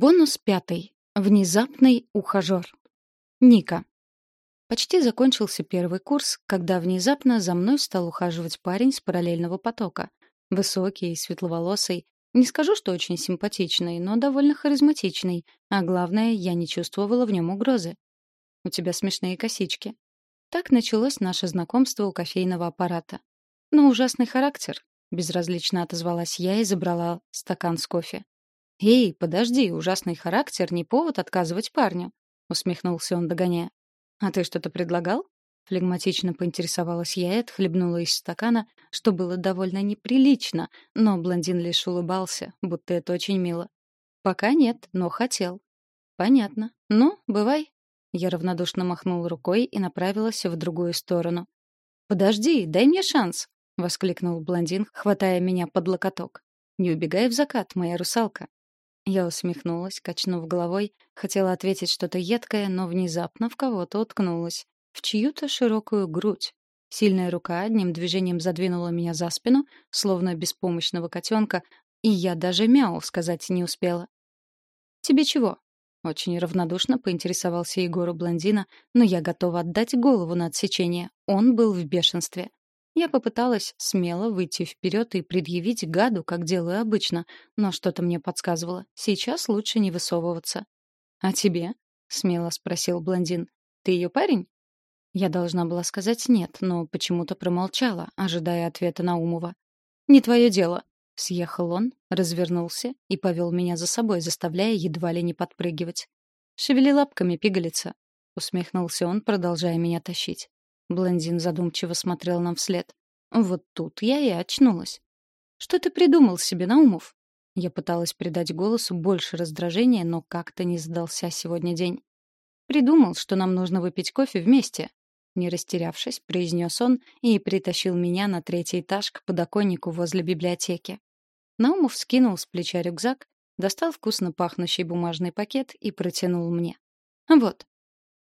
Бонус пятый. Внезапный ухажер. Ника. Почти закончился первый курс, когда внезапно за мной стал ухаживать парень с параллельного потока. Высокий, светловолосый. Не скажу, что очень симпатичный, но довольно харизматичный. А главное, я не чувствовала в нем угрозы. «У тебя смешные косички». Так началось наше знакомство у кофейного аппарата. «Но ужасный характер», — безразлично отозвалась я и забрала стакан с кофе. «Эй, подожди, ужасный характер — не повод отказывать парню», — усмехнулся он, догоняя. «А ты что-то предлагал?» Флегматично поинтересовалась я и отхлебнула из стакана, что было довольно неприлично, но блондин лишь улыбался, будто это очень мило. «Пока нет, но хотел». «Понятно. Ну, бывай». Я равнодушно махнул рукой и направилась в другую сторону. «Подожди, дай мне шанс», — воскликнул блондин, хватая меня под локоток. «Не убегай в закат, моя русалка». Я усмехнулась, качнув головой, хотела ответить что-то едкое, но внезапно в кого-то уткнулась. В чью-то широкую грудь. Сильная рука одним движением задвинула меня за спину, словно беспомощного котенка, и я даже мяу сказать не успела. «Тебе чего?» Очень равнодушно поинтересовался Егору блондина, но я готова отдать голову на отсечение. Он был в бешенстве. Я попыталась смело выйти вперед и предъявить гаду, как делаю обычно, но что-то мне подсказывало. Сейчас лучше не высовываться. «А тебе?» — смело спросил блондин. «Ты ее парень?» Я должна была сказать «нет», но почему-то промолчала, ожидая ответа Наумова. «Не твое дело», — съехал он, развернулся и повел меня за собой, заставляя едва ли не подпрыгивать. «Шевели лапками, пигалица», — усмехнулся он, продолжая меня тащить. Блондин задумчиво смотрел нам вслед. Вот тут я и очнулась. «Что ты придумал себе, Наумов?» Я пыталась придать голосу больше раздражения, но как-то не сдался сегодня день. «Придумал, что нам нужно выпить кофе вместе», не растерявшись, произнес он и притащил меня на третий этаж к подоконнику возле библиотеки. Наумов скинул с плеча рюкзак, достал вкусно пахнущий бумажный пакет и протянул мне. «Вот,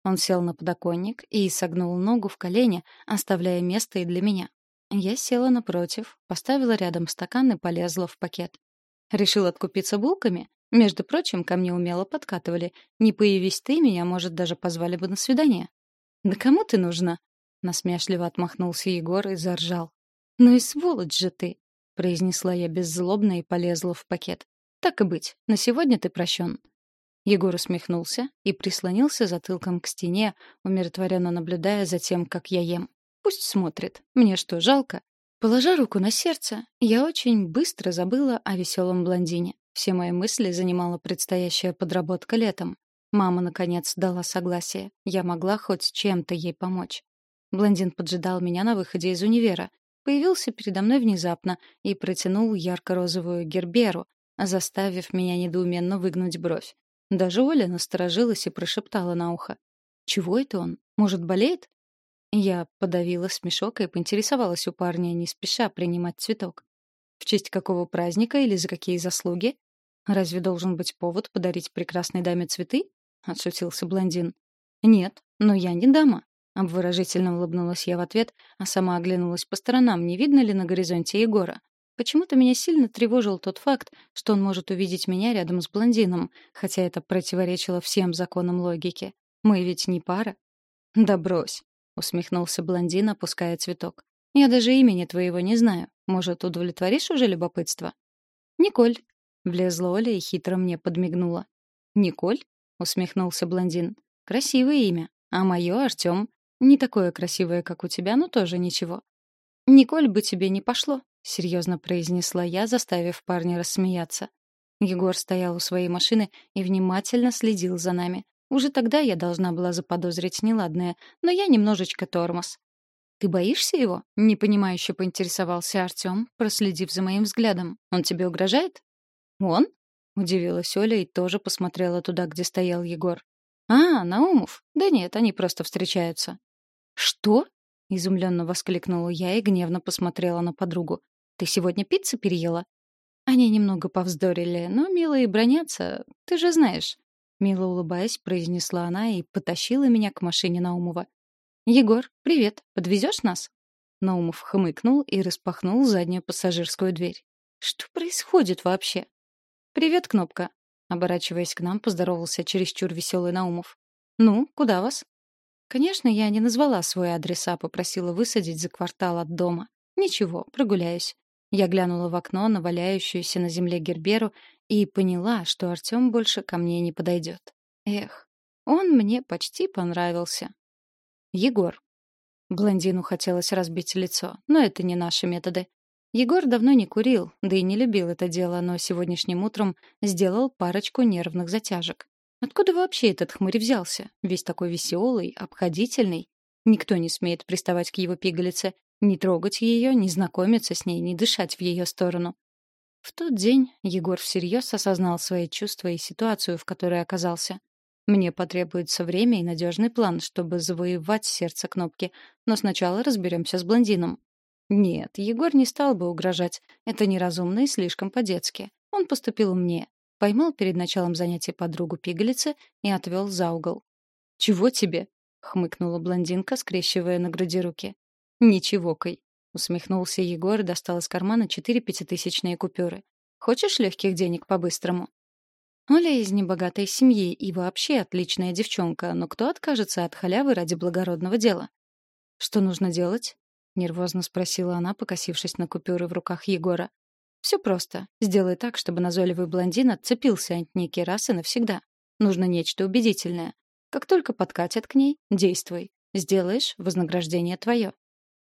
он сел на подоконник и согнул ногу в колени, оставляя место и для меня. Я села напротив, поставила рядом стакан и полезла в пакет. Решил откупиться булками? Между прочим, ко мне умело подкатывали. Не появись ты, меня, может, даже позвали бы на свидание. «Да кому ты нужна?» Насмешливо отмахнулся Егор и заржал. «Ну и сволочь же ты!» произнесла я беззлобно и полезла в пакет. «Так и быть, на сегодня ты прощен. Егор усмехнулся и прислонился затылком к стене, умиротворенно наблюдая за тем, как я ем. Пусть смотрит. Мне что, жалко? Положа руку на сердце, я очень быстро забыла о веселом блондине. Все мои мысли занимала предстоящая подработка летом. Мама, наконец, дала согласие. Я могла хоть чем-то ей помочь. Блондин поджидал меня на выходе из универа. Появился передо мной внезапно и протянул ярко-розовую герберу, заставив меня недоуменно выгнуть бровь. Даже Оля насторожилась и прошептала на ухо. «Чего это он? Может, болеет?» Я подавила смешок и поинтересовалась у парня, не спеша принимать цветок. «В честь какого праздника или за какие заслуги? Разве должен быть повод подарить прекрасной даме цветы?» — отшутился блондин. «Нет, но я не дама», — обворожительно улыбнулась я в ответ, а сама оглянулась по сторонам, не видно ли на горизонте Егора. Почему-то меня сильно тревожил тот факт, что он может увидеть меня рядом с блондином, хотя это противоречило всем законам логики. Мы ведь не пара. «Да брось», — усмехнулся блондин, опуская цветок. «Я даже имени твоего не знаю. Может, удовлетворишь уже любопытство?» «Николь», — влезла Оля и хитро мне подмигнула. «Николь?» — усмехнулся блондин. «Красивое имя. А мое — Артем. Не такое красивое, как у тебя, но тоже ничего. Николь бы тебе не пошло серьезно произнесла я, заставив парня рассмеяться. Егор стоял у своей машины и внимательно следил за нами. Уже тогда я должна была заподозрить неладное, но я немножечко тормоз. «Ты боишься его?» — непонимающе поинтересовался Артём, проследив за моим взглядом. «Он тебе угрожает?» «Он?» — удивилась Оля и тоже посмотрела туда, где стоял Егор. «А, Наумов? Да нет, они просто встречаются». «Что?» — изумленно воскликнула я и гневно посмотрела на подругу. Ты сегодня пиццу переела?» Они немного повздорили, но милые бронятся, ты же знаешь. Мило улыбаясь, произнесла она и потащила меня к машине Наумова. «Егор, привет, подвезешь нас?» Наумов хмыкнул и распахнул заднюю пассажирскую дверь. «Что происходит вообще?» «Привет, Кнопка». Оборачиваясь к нам, поздоровался чересчур веселый Наумов. «Ну, куда вас?» Конечно, я не назвала свой адрес, а попросила высадить за квартал от дома. Ничего, прогуляюсь. Я глянула в окно на валяющуюся на земле Герберу и поняла, что Артём больше ко мне не подойдет. Эх, он мне почти понравился. Егор. Блондину хотелось разбить лицо, но это не наши методы. Егор давно не курил, да и не любил это дело, но сегодняшним утром сделал парочку нервных затяжек. Откуда вообще этот хмырь взялся? Весь такой веселый, обходительный. Никто не смеет приставать к его пигалице, не трогать ее, не знакомиться с ней, не дышать в ее сторону. В тот день Егор всерьез осознал свои чувства и ситуацию, в которой оказался. Мне потребуется время и надежный план, чтобы завоевать сердце кнопки, но сначала разберемся с блондином. Нет, Егор не стал бы угрожать. Это неразумно и слишком по-детски. Он поступил умнее. Поймал перед началом занятия подругу пигалицы и отвел за угол. «Чего тебе?» — хмыкнула блондинка, скрещивая на груди руки. «Ничего-кой», — усмехнулся Егор и достал из кармана четыре пятитысячные купюры. «Хочешь легких денег по-быстрому?» Оля из небогатой семьи и вообще отличная девчонка, но кто откажется от халявы ради благородного дела? «Что нужно делать?» — нервозно спросила она, покосившись на купюры в руках Егора. Все просто. Сделай так, чтобы назойливый блондин отцепился от Ники раз и навсегда. Нужно нечто убедительное. Как только подкатят к ней, действуй. Сделаешь — вознаграждение твое.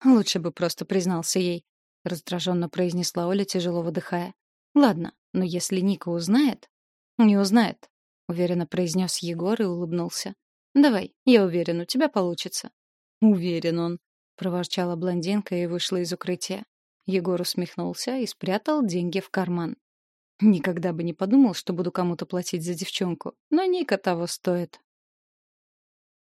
Лучше бы просто признался ей, — раздраженно произнесла Оля, тяжело выдыхая. Ладно, но если Ника узнает... Не узнает, — уверенно произнес Егор и улыбнулся. Давай, я уверен, у тебя получится. Уверен он, — проворчала блондинка и вышла из укрытия. Егор усмехнулся и спрятал деньги в карман. Никогда бы не подумал, что буду кому-то платить за девчонку, но Ника того стоит.